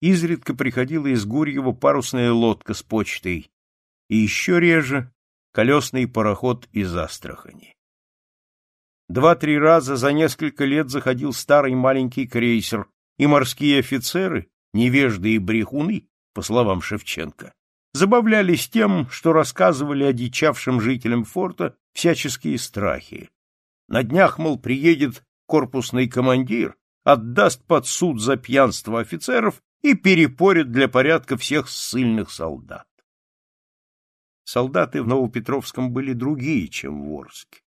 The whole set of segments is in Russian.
изредка приходила из Гурьева парусная лодка с почтой, и еще реже колесный пароход из Астрахани. Два-три раза за несколько лет заходил старый маленький крейсер, и морские офицеры, невежды и брехуны, по словам Шевченко, забавлялись тем, что рассказывали одичавшим жителям форта всяческие страхи. На днях, мол, приедет корпусный командир, отдаст под суд за пьянство офицеров и перепорят для порядка всех ссыльных солдат. Солдаты в Новопетровском были другие, чем в Орске.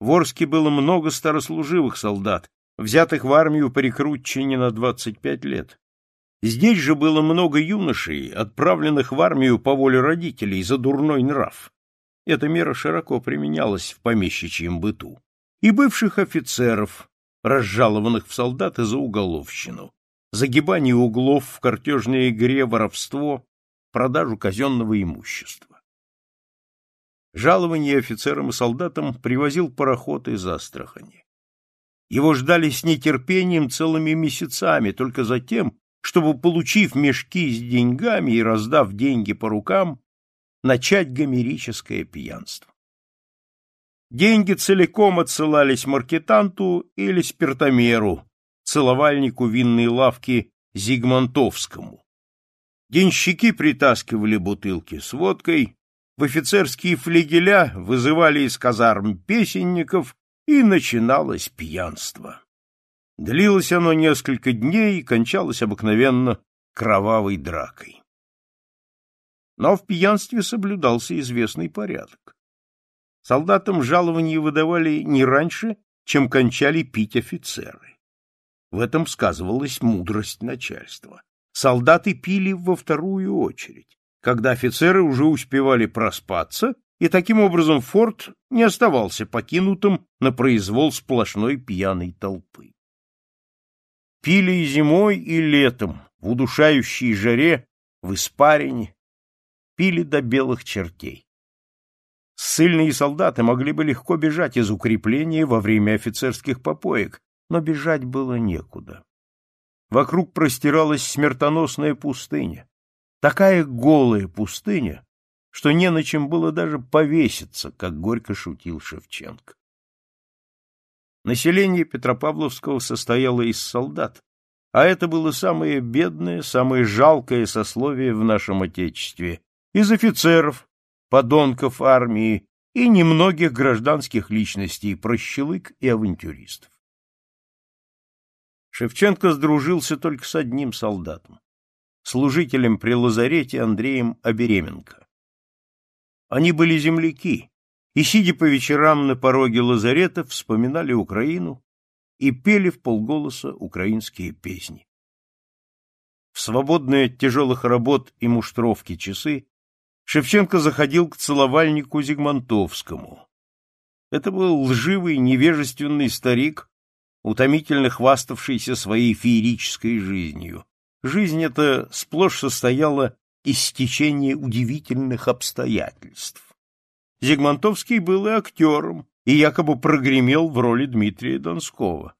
В Орске было много старослуживых солдат, взятых в армию по рекрутчине на 25 лет. Здесь же было много юношей, отправленных в армию по воле родителей за дурной нрав. Эта мера широко применялась в помещичьем быту. И бывших офицеров, разжалованных в солдаты за уголовщину загибание углов в картежной игре, воровство, продажу казенного имущества. Жалование офицерам и солдатам привозил пароход из Астрахани. Его ждали с нетерпением целыми месяцами, только затем, чтобы, получив мешки с деньгами и раздав деньги по рукам, начать гомерическое пьянство. Деньги целиком отсылались маркетанту или спиртомеру, целовальнику винной лавки Зигмонтовскому. Денщики притаскивали бутылки с водкой, в офицерские флигеля вызывали из казарм песенников, и начиналось пьянство. Длилось оно несколько дней и кончалось обыкновенно кровавой дракой. Но в пьянстве соблюдался известный порядок. Солдатам жалования выдавали не раньше, чем кончали пить офицеры. В этом сказывалась мудрость начальства. Солдаты пили во вторую очередь, когда офицеры уже успевали проспаться, и таким образом форт не оставался покинутым на произвол сплошной пьяной толпы. Пили и зимой, и летом, в удушающей жаре, в испарине, пили до белых чертей. Ссыльные солдаты могли бы легко бежать из укрепления во время офицерских попоек, но бежать было некуда. Вокруг простиралась смертоносная пустыня, такая голая пустыня, что не на чем было даже повеситься, как горько шутил Шевченко. Население Петропавловского состояло из солдат, а это было самое бедное, самое жалкое сословие в нашем Отечестве, из офицеров, подонков армии и немногих гражданских личностей, прощелык и авантюристов. Шевченко сдружился только с одним солдатом, служителем при лазарете Андреем Обеременко. Они были земляки, и, сидя по вечерам на пороге лазарета, вспоминали Украину и пели в полголоса украинские песни. В свободные от тяжелых работ и муштровки часы Шевченко заходил к целовальнику Зигмонтовскому. Это был лживый, невежественный старик, утомительных хваставшийся своей феерической жизнью. Жизнь эта сплошь состояла из стечения удивительных обстоятельств. Зигмантовский был и актером, и якобы прогремел в роли Дмитрия Донского.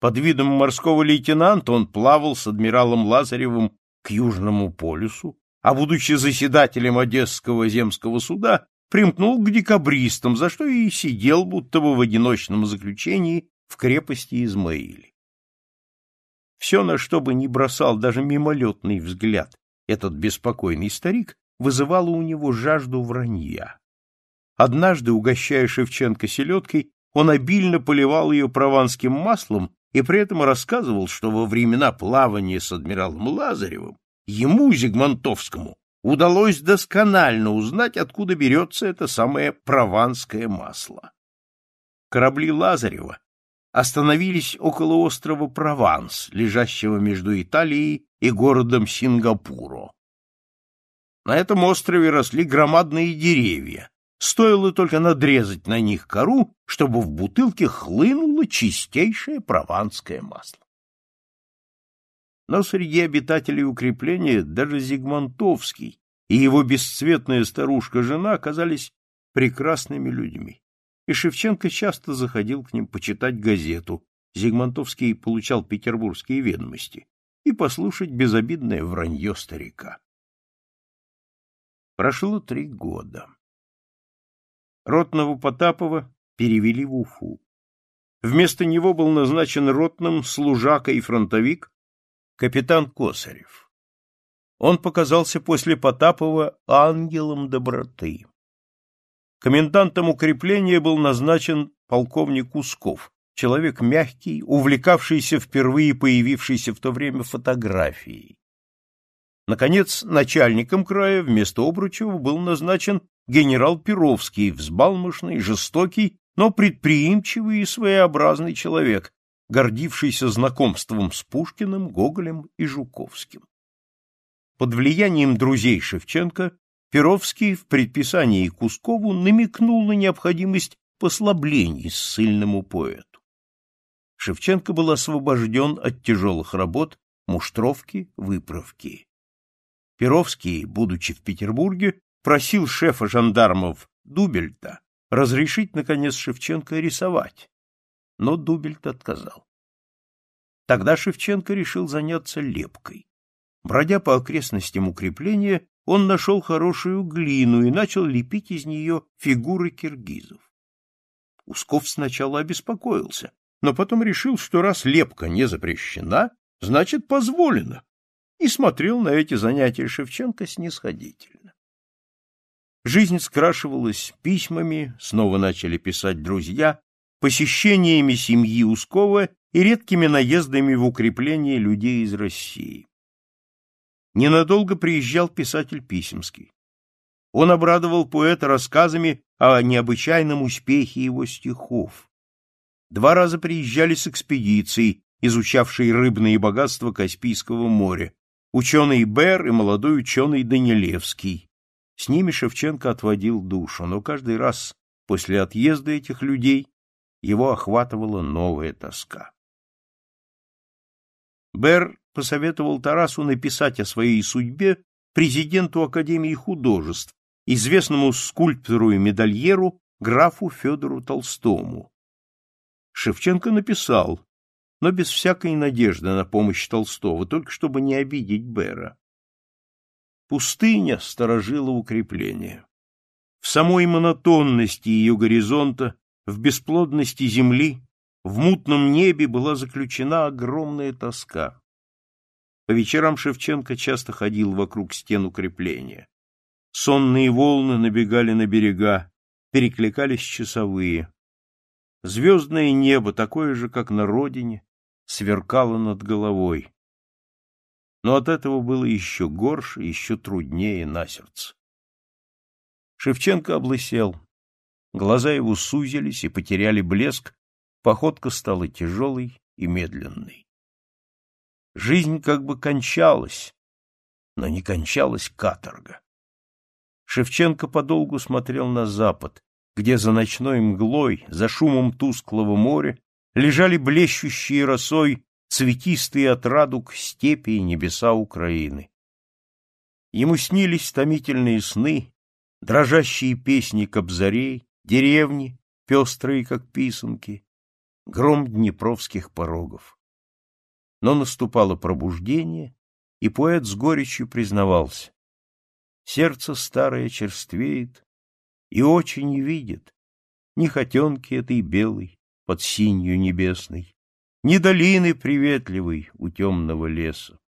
Под видом морского лейтенанта он плавал с адмиралом Лазаревым к Южному полюсу, а, будучи заседателем Одесского земского суда, примкнул к декабристам, за что и сидел, будто бы в одиночном заключении, в крепости Измаиле. Все, на что бы ни бросал даже мимолетный взгляд этот беспокойный старик, вызывало у него жажду вранья. Однажды, угощая Шевченко селедкой, он обильно поливал ее прованским маслом и при этом рассказывал, что во времена плавания с адмиралом Лазаревым ему, Зигмонтовскому, удалось досконально узнать, откуда берется это самое прованское масло. Корабли Лазарева остановились около острова Прованс, лежащего между Италией и городом Сингапуро. На этом острове росли громадные деревья. Стоило только надрезать на них кору, чтобы в бутылке хлынуло чистейшее прованское масло. Но среди обитателей укрепления даже Зигмонтовский и его бесцветная старушка-жена оказались прекрасными людьми и Шевченко часто заходил к ним почитать газету, Зигмонтовский получал петербургские ведомости, и послушать безобидное вранье старика. Прошло три года. Ротного Потапова перевели в Уфу. Вместо него был назначен ротным служака и фронтовик капитан Косарев. Он показался после Потапова ангелом доброты. Комендантом укрепления был назначен полковник Усков, человек мягкий, увлекавшийся впервые появившейся в то время фотографией. Наконец, начальником края вместо Обручева был назначен генерал Перовский, взбалмошный, жестокий, но предприимчивый и своеобразный человек, гордившийся знакомством с Пушкиным, Гоголем и Жуковским. Под влиянием друзей Шевченко Перовский в предписании Кускову намекнул на необходимость послаблений с сильному поэту. Шевченко был освобожден от тяжелых работ, муштровки, выправки. Перовский, будучи в Петербурге, просил шефа жандармов Дубельта разрешить, наконец, Шевченко рисовать, но Дубельт отказал. Тогда Шевченко решил заняться лепкой. Бродя по окрестностям укрепления, он нашел хорошую глину и начал лепить из нее фигуры киргизов. Усков сначала обеспокоился, но потом решил, что раз лепка не запрещена, значит, позволено, и смотрел на эти занятия Шевченко снисходительно. Жизнь скрашивалась письмами, снова начали писать друзья, посещениями семьи Ускова и редкими наездами в укрепление людей из России ненадолго приезжал писатель Писемский. Он обрадовал поэта рассказами о необычайном успехе его стихов. Два раза приезжали с экспедицией, изучавшей рыбные богатства Каспийского моря, ученый Бер и молодой ученый Данилевский. С ними Шевченко отводил душу, но каждый раз после отъезда этих людей его охватывала новая тоска. Бер посоветовал Тарасу написать о своей судьбе президенту Академии художеств, известному скульптору и медальеру графу Федору Толстому. Шевченко написал, но без всякой надежды на помощь Толстого, только чтобы не обидеть Бера. Пустыня сторожила укрепление. В самой монотонности ее горизонта, в бесплодности земли, в мутном небе была заключена огромная тоска. По вечерам Шевченко часто ходил вокруг стен укрепления. Сонные волны набегали на берега, перекликались часовые. Звездное небо, такое же, как на родине, сверкало над головой. Но от этого было еще горше, еще труднее на сердце. Шевченко облысел. Глаза его сузились и потеряли блеск, походка стала тяжелой и медленной. Жизнь как бы кончалась, но не кончалась каторга. Шевченко подолгу смотрел на запад, где за ночной мглой, за шумом тусклого моря, лежали блещущие росой цветистые от радуг степи и небеса Украины. Ему снились томительные сны, дрожащие песни кобзарей, деревни, пестрые, как писанки, гром днепровских порогов но наступало пробуждение, и поэт с горечью признавался. Сердце старое черствеет и очень видит ни нехотенки этой белой под синью небесной, ни долины приветливой у темного леса.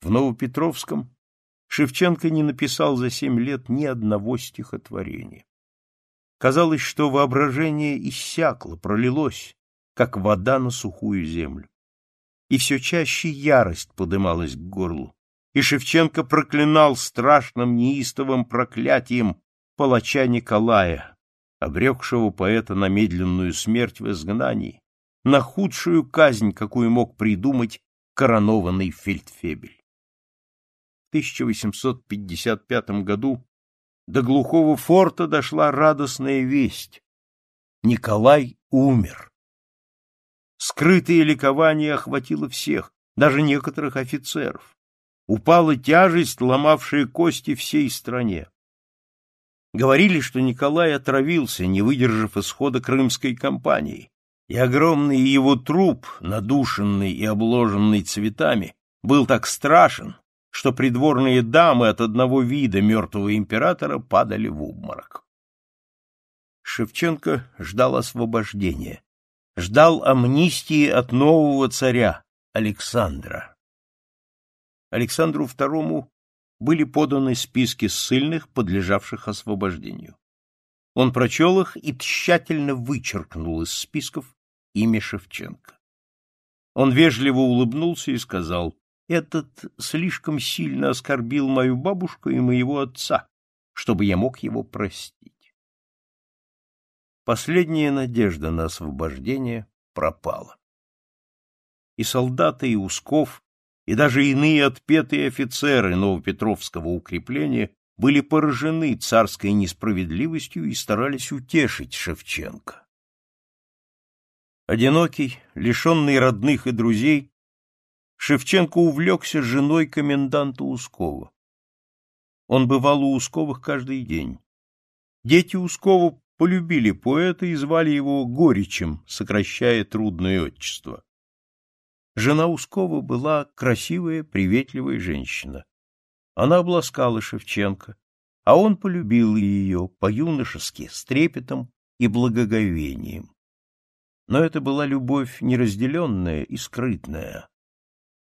В Новопетровском Шевченко не написал за семь лет ни одного стихотворения. Казалось, что воображение иссякло, пролилось, как вода на сухую землю и все чаще ярость подымалась к горлу, и Шевченко проклинал страшным неистовым проклятием палача Николая, обрекшего поэта на медленную смерть в изгнании, на худшую казнь, какую мог придумать коронованный фельдфебель. В 1855 году до глухого форта дошла радостная весть. Николай умер. Скрытое ликование охватило всех, даже некоторых офицеров. Упала тяжесть, ломавшая кости всей стране. Говорили, что Николай отравился, не выдержав исхода крымской кампании, и огромный его труп, надушенный и обложенный цветами, был так страшен, что придворные дамы от одного вида мертвого императора падали в обморок. Шевченко ждал освобождения, ждал амнистии от нового царя Александра. Александру II были поданы списки ссыльных, подлежавших освобождению. Он прочел их и тщательно вычеркнул из списков имя Шевченко. Он вежливо улыбнулся и сказал, «Этот слишком сильно оскорбил мою бабушку и моего отца, чтобы я мог его простить. Последняя надежда на освобождение пропала. И солдаты, и Усков, и даже иные отпетые офицеры Новопетровского укрепления были поражены царской несправедливостью и старались утешить Шевченко. Одинокий, лишенный родных и друзей, Шевченко увлекся женой коменданта Ускова. Он бывал у Усковых каждый день. Дети Ускова полюбили поэта и звали его Горичем, сокращая трудное отчество. Жена Ускова была красивая, приветливая женщина. Она обласкала Шевченко, а он полюбил ее по-юношески, с трепетом и благоговением. Но это была любовь неразделенная и скрытная.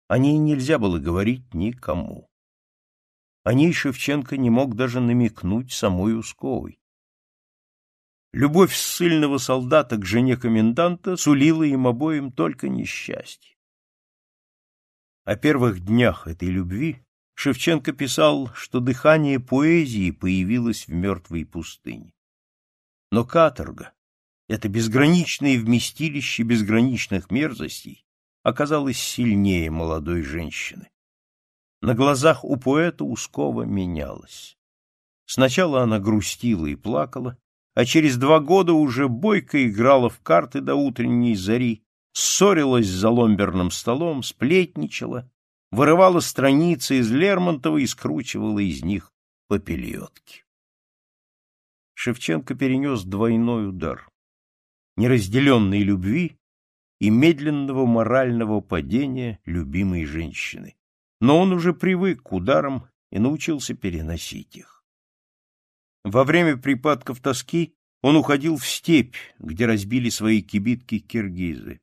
О ней нельзя было говорить никому. О ней Шевченко не мог даже намекнуть самой Усковой. Любовь ссыльного солдата к жене коменданта сулила им обоим только несчастье. О первых днях этой любви Шевченко писал, что дыхание поэзии появилось в мертвой пустыне. Но каторга, это безграничное вместилище безграничных мерзостей, оказалось сильнее молодой женщины. На глазах у поэта Ускова менялась. Сначала она грустила и плакала, а через два года уже бойко играла в карты до утренней зари, ссорилась за ломберным столом, сплетничала, вырывала страницы из Лермонтова и скручивала из них попельотки. Шевченко перенес двойной удар неразделенной любви и медленного морального падения любимой женщины. Но он уже привык к ударам и научился переносить их. Во время припадков тоски он уходил в степь, где разбили свои кибитки киргизы.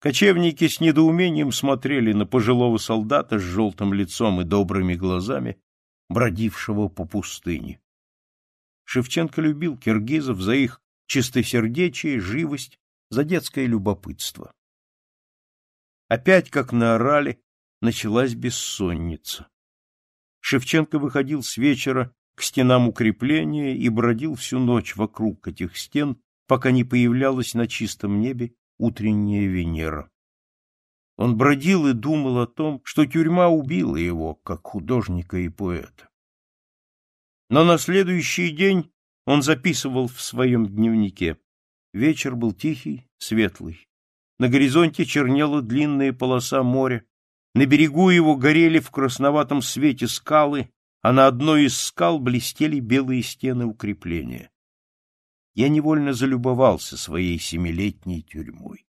Кочевники с недоумением смотрели на пожилого солдата с желтым лицом и добрыми глазами, бродившего по пустыне. Шевченко любил киргизов за их чистосердечие, живость, за детское любопытство. Опять, как на орале, началась бессонница. Шевченко выходил с вечера к стенам укрепления и бродил всю ночь вокруг этих стен, пока не появлялась на чистом небе утренняя Венера. Он бродил и думал о том, что тюрьма убила его, как художника и поэта. Но на следующий день он записывал в своем дневнике. Вечер был тихий, светлый. На горизонте чернела длинная полоса моря. На берегу его горели в красноватом свете скалы, а на одной из скал блестели белые стены укрепления. Я невольно залюбовался своей семилетней тюрьмой.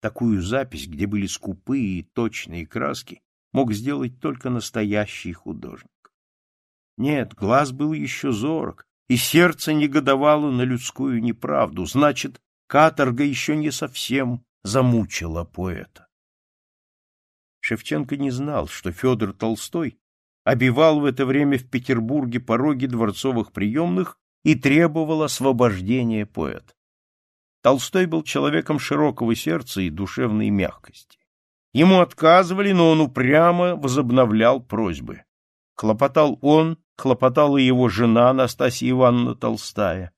Такую запись, где были скупые и точные краски, мог сделать только настоящий художник. Нет, глаз был еще зорок, и сердце негодовало на людскую неправду, значит, каторга еще не совсем замучила поэта. Шевченко не знал, что Федор Толстой обивал в это время в Петербурге пороги дворцовых приемных и требовал освобождения поэта. Толстой был человеком широкого сердца и душевной мягкости. Ему отказывали, но он упрямо возобновлял просьбы. Хлопотал он, хлопотала его жена Анастасия Ивановна Толстая.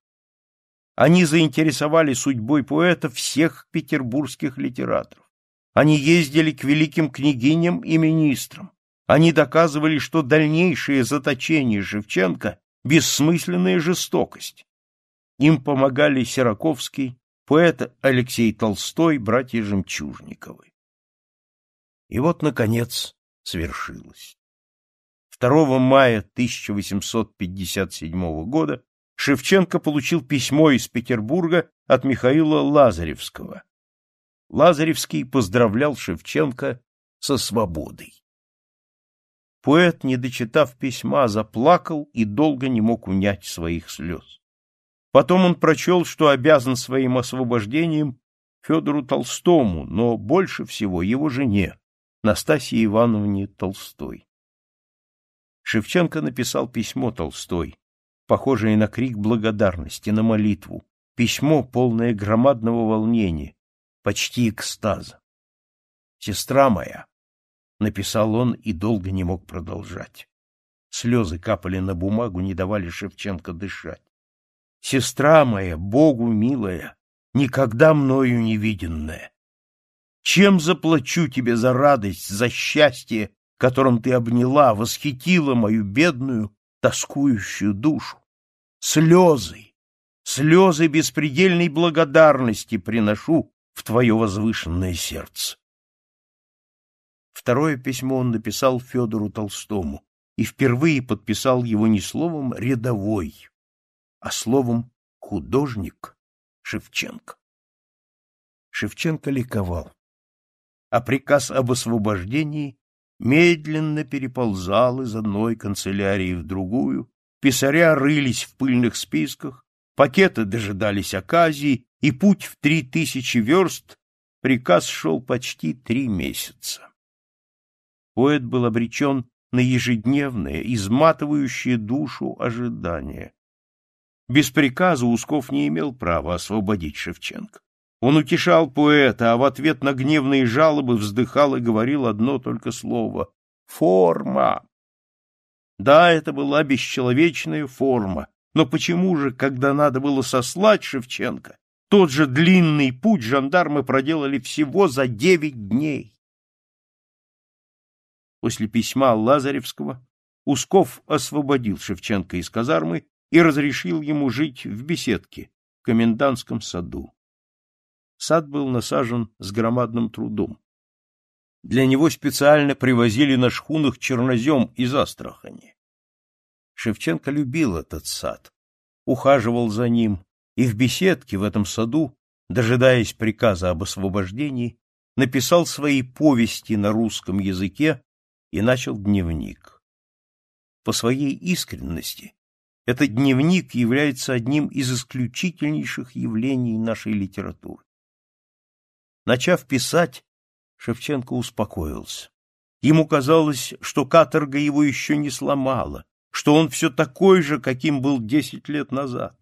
Они заинтересовали судьбой поэта всех петербургских литераторов. Они ездили к великим княгиням и министрам. Они доказывали, что дальнейшее заточение Шевченко — бессмысленная жестокость. Им помогали Сираковский, поэт Алексей Толстой, братья Жемчужниковы. И вот, наконец, свершилось. 2 мая 1857 года Шевченко получил письмо из Петербурга от Михаила Лазаревского. Лазаревский поздравлял Шевченко со свободой. Поэт, не дочитав письма, заплакал и долго не мог унять своих слез. Потом он прочел, что обязан своим освобождением Федору Толстому, но больше всего его жене, Настасье Ивановне Толстой. Шевченко написал письмо Толстой, похожее на крик благодарности, на молитву, письмо, полное громадного волнения, почти экстаза. «Сестра моя, — написал он и долго не мог продолжать. Слезы капали на бумагу, не давали Шевченко дышать. «Сестра моя, Богу милая, никогда мною не виденная, чем заплачу тебе за радость, за счастье, которым ты обняла, восхитила мою бедную, тоскующую душу? Слезы, слезы беспредельной благодарности приношу в твое возвышенное сердце. Второе письмо он написал Федору Толстому и впервые подписал его не словом «рядовой», а словом «художник» Шевченко. Шевченко ликовал, а приказ об освобождении медленно переползал из одной канцелярии в другую, писаря рылись в пыльных списках, пакеты дожидались оказии, и путь в три тысячи верст приказ шел почти три месяца. Поэт был обречен на ежедневное, изматывающее душу ожидание. Без приказа Усков не имел права освободить Шевченко. Он утешал поэта, а в ответ на гневные жалобы вздыхал и говорил одно только слово — «форма». Да, это была бесчеловечная форма, но почему же, когда надо было сослать Шевченко, тот же длинный путь жандармы проделали всего за девять дней? после письма Лазаревского, Усков освободил Шевченко из казармы и разрешил ему жить в беседке в комендантском саду. Сад был насажен с громадным трудом. Для него специально привозили на шхунах чернозем из Астрахани. Шевченко любил этот сад, ухаживал за ним, и в беседке в этом саду, дожидаясь приказа об освобождении, написал свои повести на русском языке и начал дневник. По своей искренности этот дневник является одним из исключительнейших явлений нашей литературы. Начав писать, Шевченко успокоился. Ему казалось, что каторга его еще не сломала, что он все такой же, каким был десять лет назад.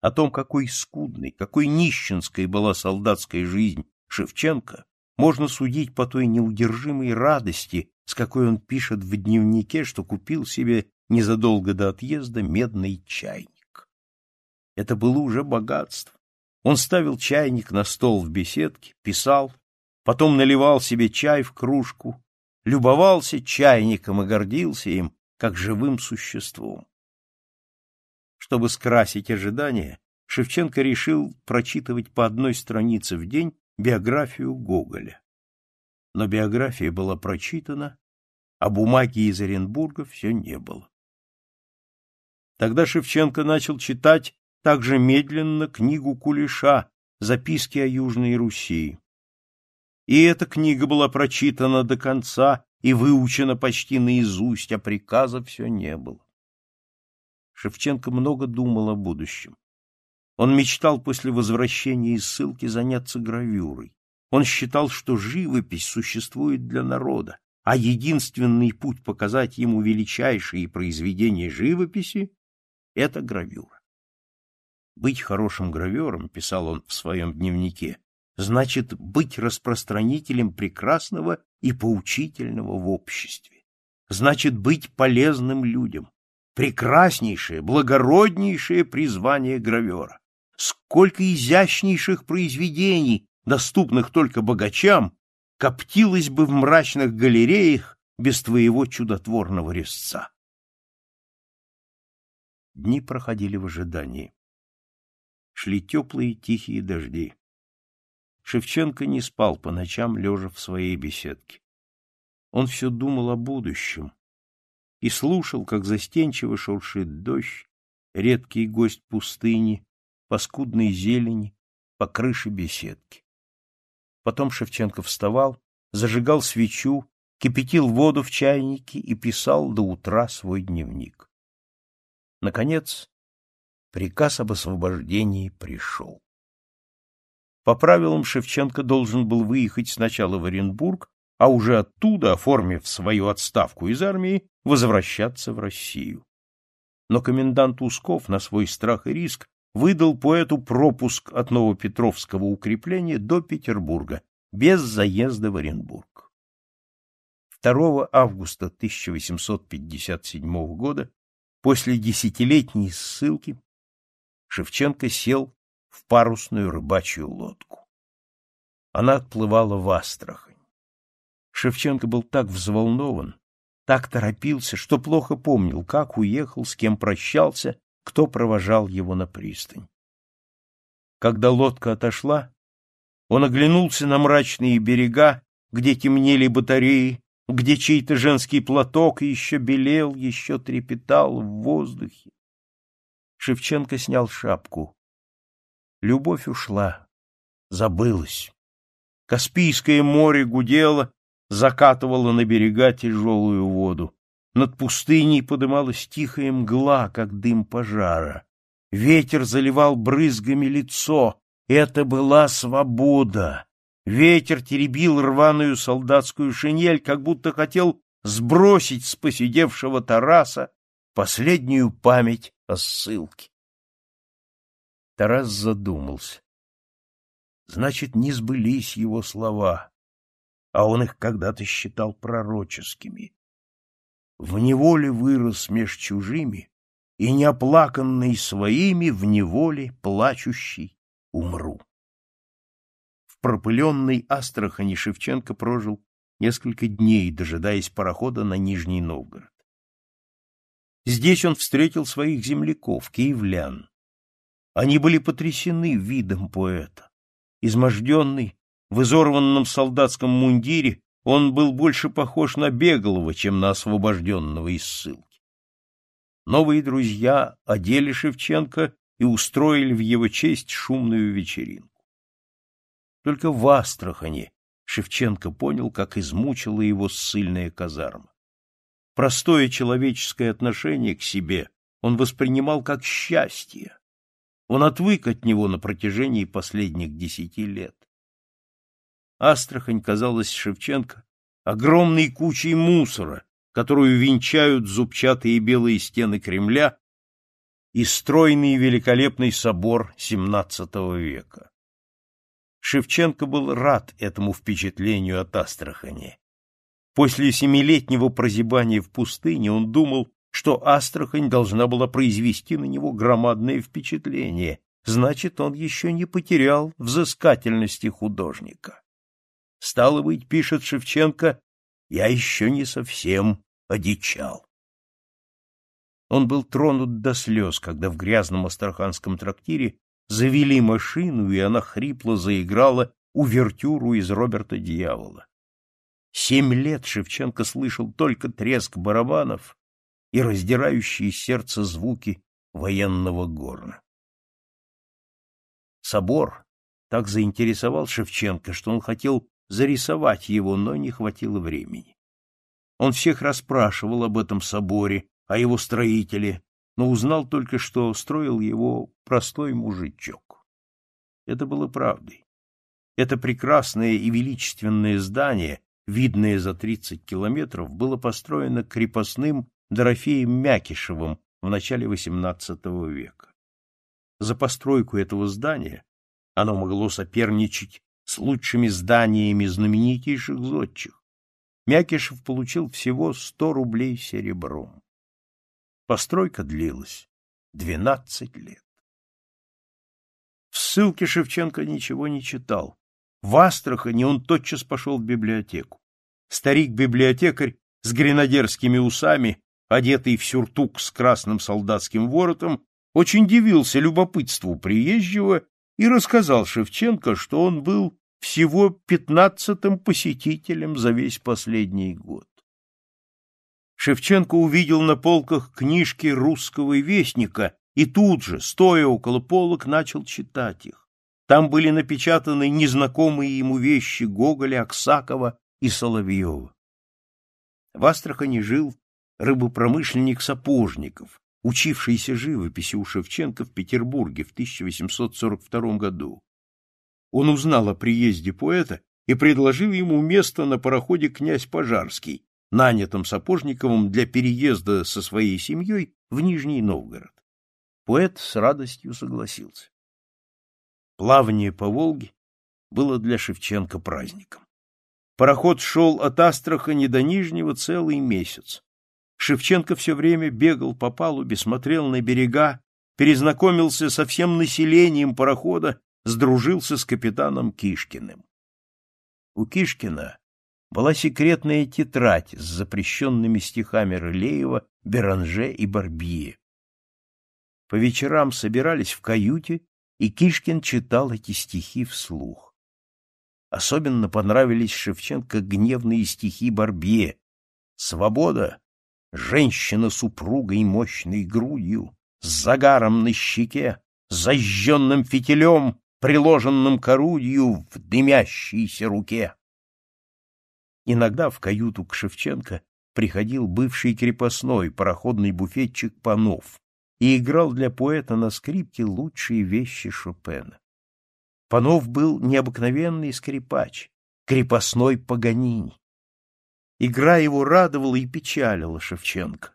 О том, какой скудной, какой нищенской была солдатская жизнь Шевченко, можно судить по той неудержимой радости, с какой он пишет в дневнике, что купил себе незадолго до отъезда медный чайник. Это было уже богатство. Он ставил чайник на стол в беседке, писал, потом наливал себе чай в кружку, любовался чайником и гордился им, как живым существом. Чтобы скрасить ожидания, Шевченко решил прочитывать по одной странице в день биографию Гоголя но биография была прочитана, а бумаги из Оренбурга все не было. Тогда Шевченко начал читать также медленно книгу Кулеша «Записки о Южной Руси». И эта книга была прочитана до конца и выучена почти наизусть, а приказа все не было. Шевченко много думал о будущем. Он мечтал после возвращения из ссылки заняться гравюрой. Он считал, что живопись существует для народа, а единственный путь показать ему величайшие произведения живописи — это гравюра. «Быть хорошим гравером», — писал он в своем дневнике, — «значит быть распространителем прекрасного и поучительного в обществе, значит быть полезным людям, прекраснейшее, благороднейшее призвание гравера. Сколько изящнейших произведений доступных только богачам, коптилась бы в мрачных галереях без твоего чудотворного резца. Дни проходили в ожидании. Шли теплые тихие дожди. Шевченко не спал по ночам, лежа в своей беседке. Он все думал о будущем и слушал, как застенчиво шуршит дождь, редкий гость пустыни, по скудной зелени, по крыше беседки. Потом Шевченко вставал, зажигал свечу, кипятил воду в чайнике и писал до утра свой дневник. Наконец, приказ об освобождении пришел. По правилам Шевченко должен был выехать сначала в Оренбург, а уже оттуда, оформив свою отставку из армии, возвращаться в Россию. Но комендант Усков на свой страх и риск выдал поэту пропуск от Новопетровского укрепления до Петербурга, без заезда в Оренбург. 2 августа 1857 года, после десятилетней ссылки, Шевченко сел в парусную рыбачью лодку. Она отплывала в Астрахань. Шевченко был так взволнован, так торопился, что плохо помнил, как уехал, с кем прощался кто провожал его на пристань. Когда лодка отошла, он оглянулся на мрачные берега, где темнели батареи, где чей-то женский платок еще белел, еще трепетал в воздухе. Шевченко снял шапку. Любовь ушла, забылась. Каспийское море гудело, закатывало на берега тяжелую воду. Над пустыней подымалась тихая мгла, как дым пожара. Ветер заливал брызгами лицо. Это была свобода. Ветер теребил рваную солдатскую шинель, как будто хотел сбросить с посидевшего Тараса последнюю память о ссылке. Тарас задумался. Значит, не сбылись его слова, а он их когда-то считал пророческими в неволе вырос меж чужими, и неоплаканный своими в неволе плачущий умру. В пропыленной Астрахани Шевченко прожил несколько дней, дожидаясь парохода на Нижний Новгород. Здесь он встретил своих земляков, киевлян. Они были потрясены видом поэта. Изможденный, в изорванном солдатском мундире, он был больше похож на беглого, чем на освобожденного из ссылки. Новые друзья одели Шевченко и устроили в его честь шумную вечеринку. Только в астрахане Шевченко понял, как измучила его ссыльная казарма. Простое человеческое отношение к себе он воспринимал как счастье. Он отвык от него на протяжении последних десяти лет. Астрахань казалась Шевченко огромной кучей мусора, которую венчают зубчатые белые стены Кремля и стройный великолепный собор XVII века. Шевченко был рад этому впечатлению от Астрахани. После семилетнего прозябания в пустыне он думал, что Астрахань должна была произвести на него громадное впечатление, значит, он еще не потерял взыскательности художника. Стало быть, пишет Шевченко, я еще не совсем одичал. Он был тронут до слез, когда в грязном астраханском трактире завели машину, и она хрипло заиграла увертюру из Роберта Дьявола. Семь лет Шевченко слышал только треск барабанов и раздирающие сердце звуки военного горна. Собор так заинтересовал Шевченко, что он хотел зарисовать его, но не хватило времени. Он всех расспрашивал об этом соборе, о его строителе, но узнал только, что строил его простой мужичок. Это было правдой. Это прекрасное и величественное здание, видное за 30 километров, было построено крепостным Дорофеем Мякишевым в начале XVIII века. За постройку этого здания оно могло соперничать с лучшими зданиями знаменитейших зодчих, Мякишев получил всего 100 рублей серебром. Постройка длилась 12 лет. В ссылке Шевченко ничего не читал. В Астрахани он тотчас пошел в библиотеку. Старик-библиотекарь с гренадерскими усами, одетый в сюртук с красным солдатским воротом, очень дивился любопытству приезжего и рассказал Шевченко, что он был всего пятнадцатым посетителем за весь последний год. Шевченко увидел на полках книжки русского вестника и тут же, стоя около полок, начал читать их. Там были напечатаны незнакомые ему вещи Гоголя, Аксакова и Соловьева. В Астрахани жил рыбопромышленник Сапожников, учившийся живописи у Шевченко в Петербурге в 1842 году. Он узнал о приезде поэта и предложил ему место на пароходе «Князь Пожарский», нанятом Сапожниковым для переезда со своей семьей в Нижний Новгород. Поэт с радостью согласился. Плавание по Волге было для Шевченко праздником. Пароход шел от Астрахани до Нижнего целый месяц. Шевченко все время бегал по палубе, смотрел на берега, перезнакомился со всем населением парохода, сдружился с капитаном Кишкиным. У Кишкина была секретная тетрадь с запрещенными стихами Рылеева, Беранже и Барбье. По вечерам собирались в каюте, и Кишкин читал эти стихи вслух. Особенно понравились Шевченко гневные стихи Барбье «Свобода Женщина с упругой мощной грудью, с загаром на щеке, зажженным фитилем, приложенным к орудию в дымящейся руке. Иногда в каюту к Шевченко приходил бывший крепостной пароходный буфетчик Панов и играл для поэта на скрипке лучшие вещи Шопена. Панов был необыкновенный скрипач, крепостной Паганини. Игра его радовала и печалила Шевченко.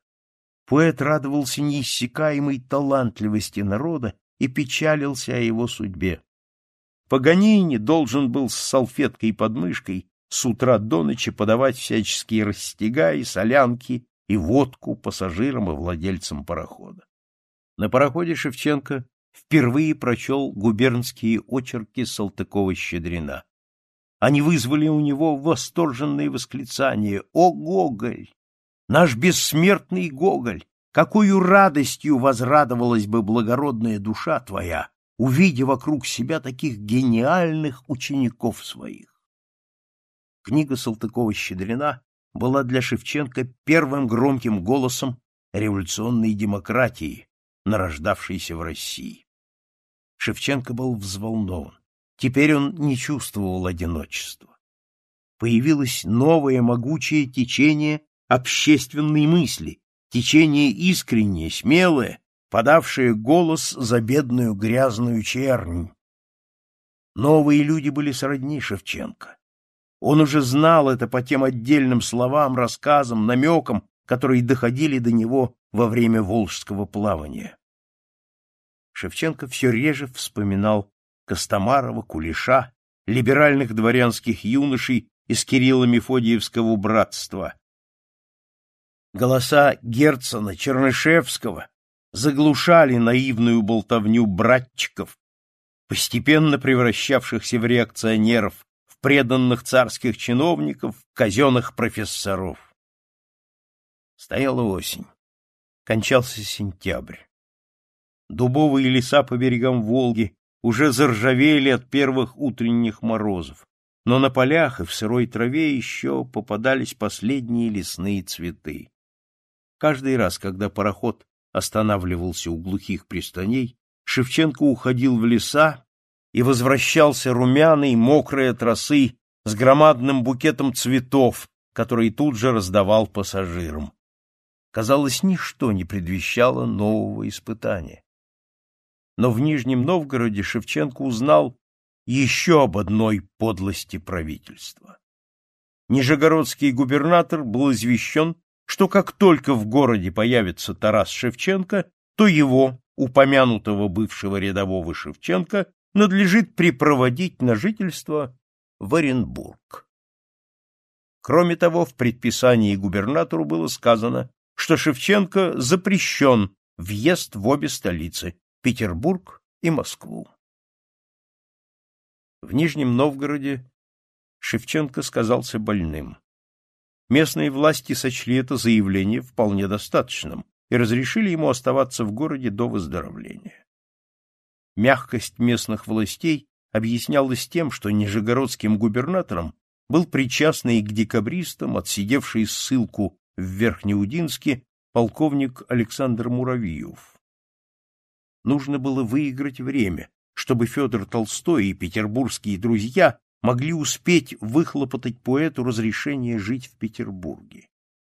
Поэт радовался неиссякаемой талантливости народа и печалился о его судьбе. Паганини должен был с салфеткой под мышкой с утра до ночи подавать всяческие растягаи, солянки и водку пассажирам и владельцам парохода. На пароходе Шевченко впервые прочел губернские очерки Салтыкова-Щедрина они вызвали у него восторженные восклицания. «О, Гоголь! Наш бессмертный Гоголь! Какую радостью возрадовалась бы благородная душа твоя, увидя вокруг себя таких гениальных учеников своих!» Книга Салтыкова-Щедрина была для Шевченко первым громким голосом революционной демократии, нарождавшейся в России. Шевченко был взволнован. Теперь он не чувствовал одиночества. Появилось новое могучее течение общественной мысли, течение искреннее, смелое, подавшее голос за бедную грязную чернь. Новые люди были сродни Шевченко. Он уже знал это по тем отдельным словам, рассказам, намекам, которые доходили до него во время волжского плавания. Шевченко все реже вспоминал Костомарова, Кулиша, либеральных дворянских юношей из Кирилла-Мефодиевского братства. Голоса Герцена, Чернышевского заглушали наивную болтовню братчиков, постепенно превращавшихся в реакционеров, в преданных царских чиновников, в казенных профессоров. Стояла осень. Кончался сентябрь. Дубовые леса по берегам Волги уже заржавели от первых утренних морозов, но на полях и в сырой траве еще попадались последние лесные цветы. Каждый раз, когда пароход останавливался у глухих пристаней, Шевченко уходил в леса и возвращался румяный, мокрый от росы, с громадным букетом цветов, который тут же раздавал пассажирам. Казалось, ничто не предвещало нового испытания но в Нижнем Новгороде Шевченко узнал еще об одной подлости правительства. Нижегородский губернатор был извещен, что как только в городе появится Тарас Шевченко, то его, упомянутого бывшего рядового Шевченко, надлежит припроводить на жительство в Оренбург. Кроме того, в предписании губернатору было сказано, что Шевченко запрещен въезд в обе столицы, Петербург и Москву. В Нижнем Новгороде Шевченко сказался больным. Местные власти сочли это заявление вполне достаточным и разрешили ему оставаться в городе до выздоровления. Мягкость местных властей объяснялась тем, что нижегородским губернатором был причастный к декабристам, отсидевший ссылку в Верхнеудинске, полковник Александр Муравьев нужно было выиграть время, чтобы Федор Толстой и петербургские друзья могли успеть выхлопотать поэту разрешение жить в Петербурге.